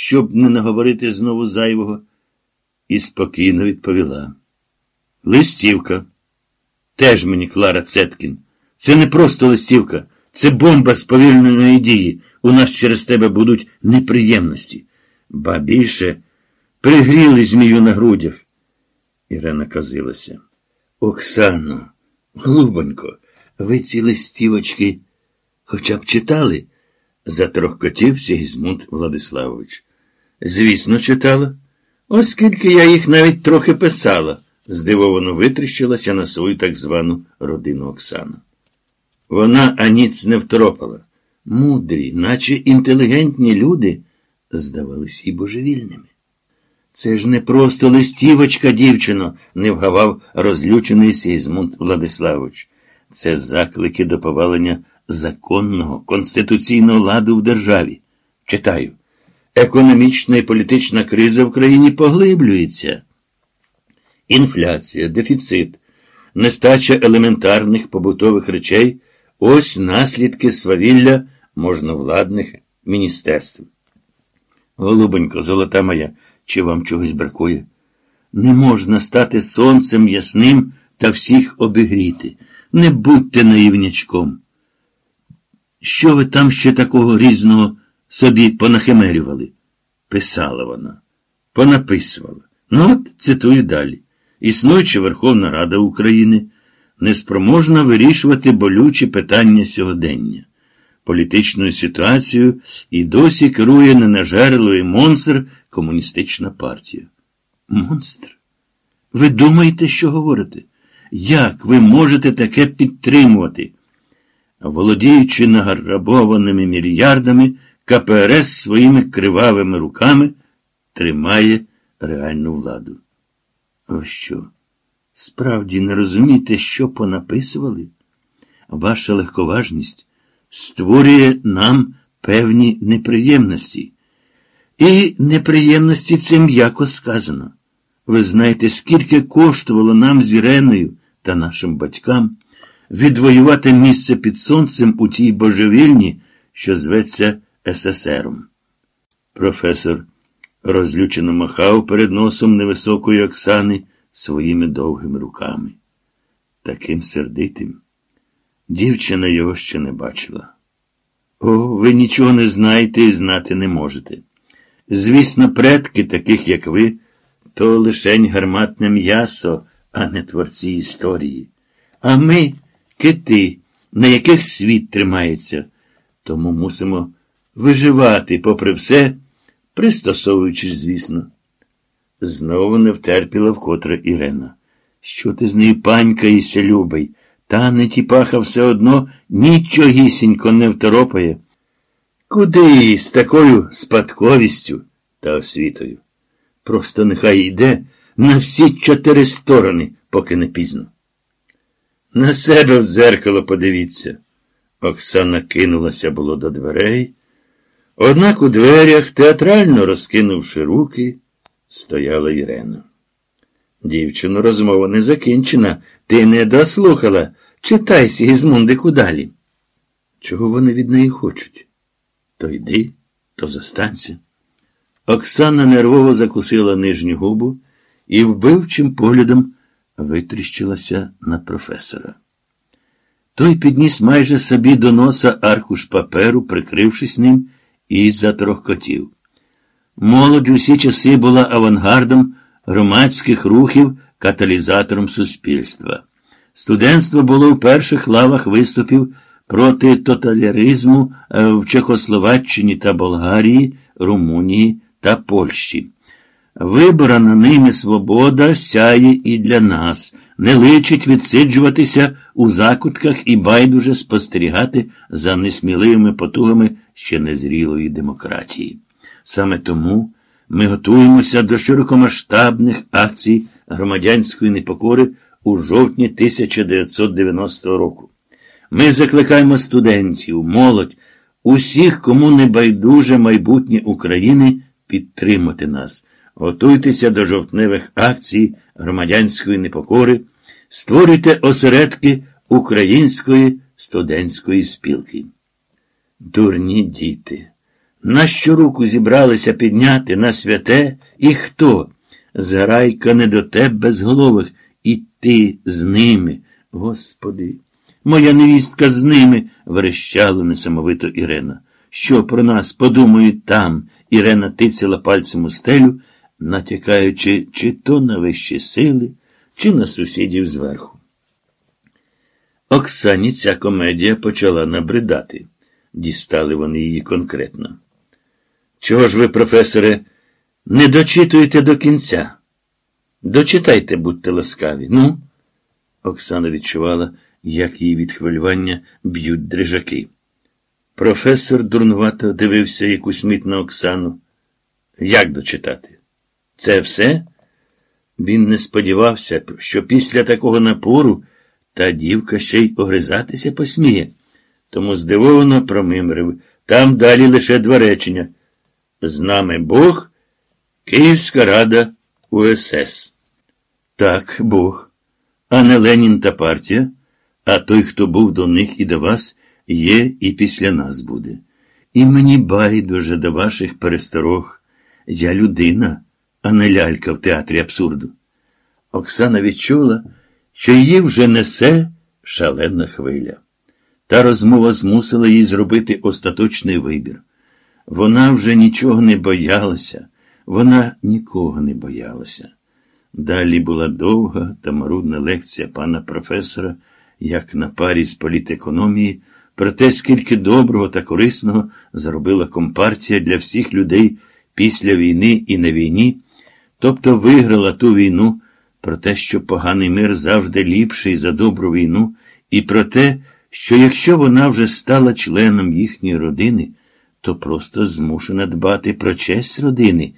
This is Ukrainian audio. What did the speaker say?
щоб не наговорити знову зайвого, і спокійно відповіла. Листівка. Теж мені Клара Цеткін. Це не просто листівка, це бомба сповільненої дії. У нас через тебе будуть неприємності. Ба більше пригріли змію на грудях. Ірена казилася. Оксано, глубонько, ви ці листівочки хоча б читали? затрохкотів Сігізмунд Владиславович. Звісно, читала. Оскільки я їх навіть трохи писала, здивовано витріщилася на свою так звану родину Оксана. Вона аніц не втропала. Мудрі, наче інтелігентні люди, здавались і божевільними. Це ж не просто листівочка, дівчино, не вгавав розлючений Сігізмунд Владиславович. Це заклики до повалення законного конституційного ладу в державі. Читаю. Економічна і політична криза в країні поглиблюється. Інфляція, дефіцит, нестача елементарних побутових речей ось наслідки свавілля можновладних міністерств. Голубонько, золота моя, чи вам чогось бракує? Не можна стати сонцем ясним та всіх обігріти. Не будьте наївнячком. Що ви там ще такого різного собі понахимерювали? Писала вона, понаписувала. Ну от цитую далі. Існуюча Верховна Рада України неспроможна вирішувати болючі питання сьогодення. Політичною ситуацією і досі керує ненажерлий монстр комуністична партія. Монстр? Ви думаєте, що говорите? Як ви можете таке підтримувати? Володіючи награбованими мільярдами, КПРС своїми кривавими руками тримає реальну владу. Ви що? Справді не розумієте, що понаписували? Ваша легковажність створює нам певні неприємності. І неприємності це м'яко сказано. Ви знаєте, скільки коштувало нам з Іреною та нашим батькам відвоювати місце під сонцем у тій божевільні, що зветься СССРом. Професор розлючено махав перед носом невисокої Оксани своїми довгими руками. Таким сердитим. Дівчина його ще не бачила. О, ви нічого не знаєте і знати не можете. Звісно, предки, таких, як ви, то лишень гарматне м'ясо, а не творці історії. А ми кити, на яких світ тримається, тому мусимо виживати, попри все, пристосовуючись, звісно. Знову не втерпіла вкотре Ірена. Що ти з нею панькаєшся, любий? Та не тіпаха все одно нічогісінько не второпає. Куди з такою спадковістю та освітою? Просто нехай йде на всі чотири сторони, поки не пізно. На себе в дзеркало подивіться. Оксана кинулася було до дверей. Однак у дверях, театрально розкинувши руки, стояла Ірена. Дівчино, розмова не закінчена. Ти не дослухала. Читай, Сігізмундику, далі. Чого вони від неї хочуть? То йди, то застанься. Оксана нервово закусила нижню губу і вбивчим поглядом витріщилася на професора. Той підніс майже собі до носа аркуш паперу, прикрившись ним, і затрохкотів. Молодь усі часи була авангардом громадських рухів, каталізатором суспільства. Студентство було в перших лавах виступів проти тоталяризму е, в Чехословаччині та Болгарії, Румунії та Польщі. Вибрана ними свобода сяє і для нас, не личить відсиджуватися у закутках і байдуже спостерігати за несміливими потугами ще незрілої демократії. Саме тому ми готуємося до широкомасштабних акцій громадянської непокори у жовтні 1990 року. Ми закликаємо студентів, молодь, усіх, кому не байдуже майбутнє України, підтримати нас. Готуйтеся до жовтневих акцій громадянської непокори, створюйте осередки української студентської спілки. Дурні діти, На що руку зібралися підняти на святе і хто? Зграйка не до тебе безголових, і ти з ними. Господи, моя невістка з ними, верещала несамовито Ірена. Що про нас подумають там? Ірена тицяла пальцем у стелю, натякаючи чи то на вищі сили, чи на сусідів зверху. Оксані ця комедія почала набридати. Дістали вони її конкретно. Чого ж ви, професоре, не дочитуєте до кінця? Дочитайте, будьте ласкаві. Ну. Оксана відчувала, як її від хвилювання б'ють дрижаки. Професор дурнувато дивився якусь мить на Оксану. Як дочитати? Це все? Він не сподівався, що після такого напору та дівка ще й огризатися посміє. Тому здивовано промимрив. Там далі лише два речення. З нами Бог, Київська рада УСС. Так, Бог, а не Ленін та партія, а той, хто був до них і до вас, є і після нас буде. І мені байдуже до ваших пересторог. Я людина, а не лялька в театрі абсурду. Оксана відчула, що її вже несе шалена хвиля. Та розмова змусила її зробити остаточний вибір. Вона вже нічого не боялася, вона нікого не боялася. Далі була довга та марудна лекція пана професора, як на парі з політекономії, про те, скільки доброго та корисного зробила компартія для всіх людей після війни і на війні, тобто виграла ту війну, про те, що поганий мир завжди ліпший за добру війну, і про те, що якщо вона вже стала членом їхньої родини, то просто змушена дбати про честь родини